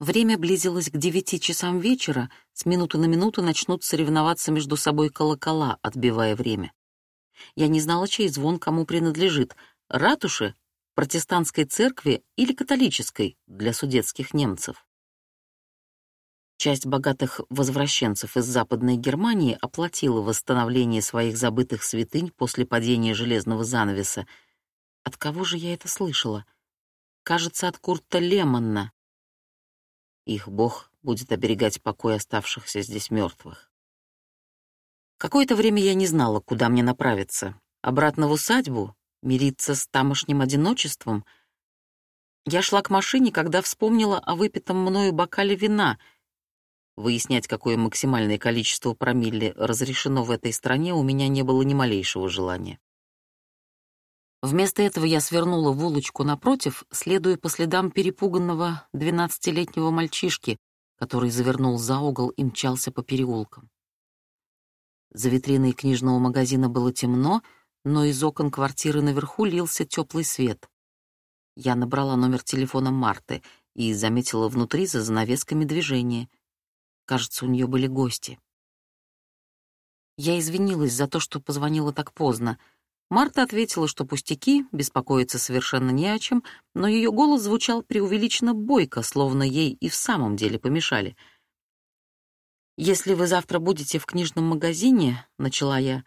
Время близилось к девяти часам вечера, с минуты на минуту начнут соревноваться между собой колокола, отбивая время. Я не знала, чей звон кому принадлежит — ратуши, протестантской церкви или католической для судетских немцев. Часть богатых возвращенцев из Западной Германии оплатила восстановление своих забытых святынь после падения железного занавеса. От кого же я это слышала? Кажется, от Курта Лемонна. Их бог будет оберегать покой оставшихся здесь мертвых. Какое-то время я не знала, куда мне направиться. Обратно в усадьбу? Мириться с тамошним одиночеством? Я шла к машине, когда вспомнила о выпитом мною бокале вина — Выяснять, какое максимальное количество промилле разрешено в этой стране, у меня не было ни малейшего желания. Вместо этого я свернула в улочку напротив, следуя по следам перепуганного двенадцатилетнего мальчишки, который завернул за угол и мчался по переулкам. За витриной книжного магазина было темно, но из окон квартиры наверху лился теплый свет. Я набрала номер телефона Марты и заметила внутри за занавесками движение — Кажется, у нее были гости. Я извинилась за то, что позвонила так поздно. Марта ответила, что пустяки, беспокоиться совершенно не о чем, но ее голос звучал преувеличенно бойко, словно ей и в самом деле помешали. «Если вы завтра будете в книжном магазине», — начала я,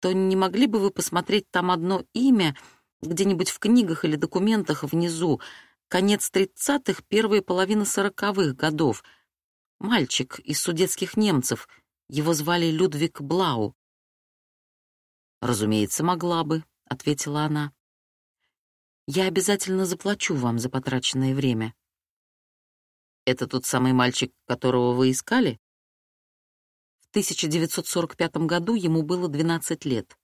«то не могли бы вы посмотреть там одно имя где-нибудь в книгах или документах внизу, конец тридцатых, первая половина сороковых годов — Мальчик из судетских немцев. Его звали Людвиг Блау. «Разумеется, могла бы», — ответила она. «Я обязательно заплачу вам за потраченное время». «Это тот самый мальчик, которого вы искали?» В 1945 году ему было 12 лет.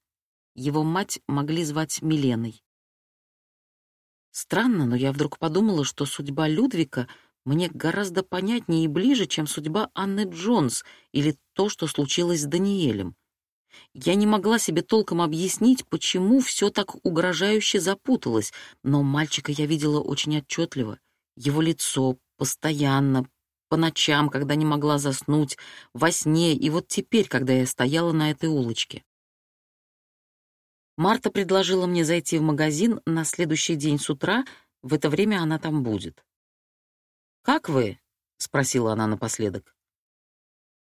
Его мать могли звать Миленой. Странно, но я вдруг подумала, что судьба Людвика мне гораздо понятнее и ближе, чем судьба Анны Джонс или то, что случилось с Даниэлем. Я не могла себе толком объяснить, почему все так угрожающе запуталось, но мальчика я видела очень отчетливо. Его лицо постоянно, по ночам, когда не могла заснуть, во сне, и вот теперь, когда я стояла на этой улочке. Марта предложила мне зайти в магазин на следующий день с утра, в это время она там будет. «Как вы?» — спросила она напоследок.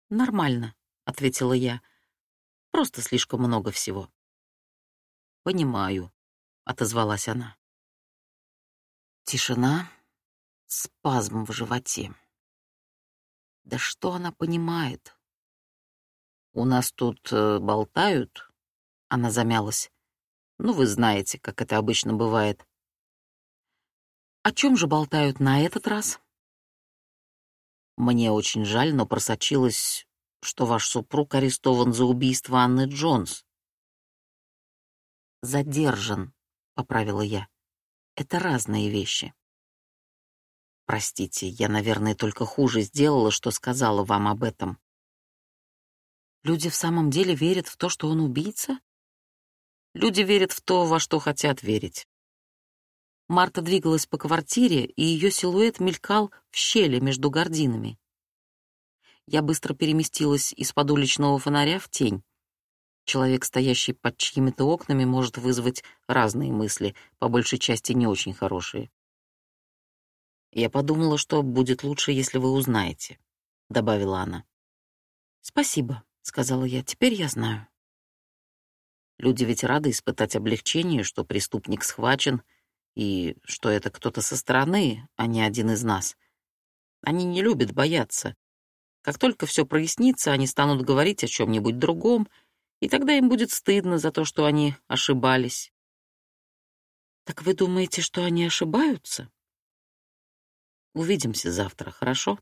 «Нормально», — ответила я. «Просто слишком много всего». «Понимаю», — отозвалась она. Тишина, спазм в животе. Да что она понимает? «У нас тут э, болтают?» Она замялась. «Ну, вы знаете, как это обычно бывает». «О чем же болтают на этот раз?» Мне очень жаль, но просочилось, что ваш супруг арестован за убийство Анны Джонс. Задержан, поправила я. Это разные вещи. Простите, я, наверное, только хуже сделала, что сказала вам об этом. Люди в самом деле верят в то, что он убийца? Люди верят в то, во что хотят верить. Марта двигалась по квартире, и ее силуэт мелькал в щели между гардинами. Я быстро переместилась из-под уличного фонаря в тень. Человек, стоящий под чьими-то окнами, может вызвать разные мысли, по большей части не очень хорошие. «Я подумала, что будет лучше, если вы узнаете», — добавила она. «Спасибо», — сказала я, — «теперь я знаю». Люди ведь рады испытать облегчение, что преступник схвачен — и что это кто-то со стороны, а не один из нас. Они не любят бояться. Как только все прояснится, они станут говорить о чем-нибудь другом, и тогда им будет стыдно за то, что они ошибались. Так вы думаете, что они ошибаются? Увидимся завтра, хорошо?